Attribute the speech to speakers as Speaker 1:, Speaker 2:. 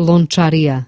Speaker 1: loncharia.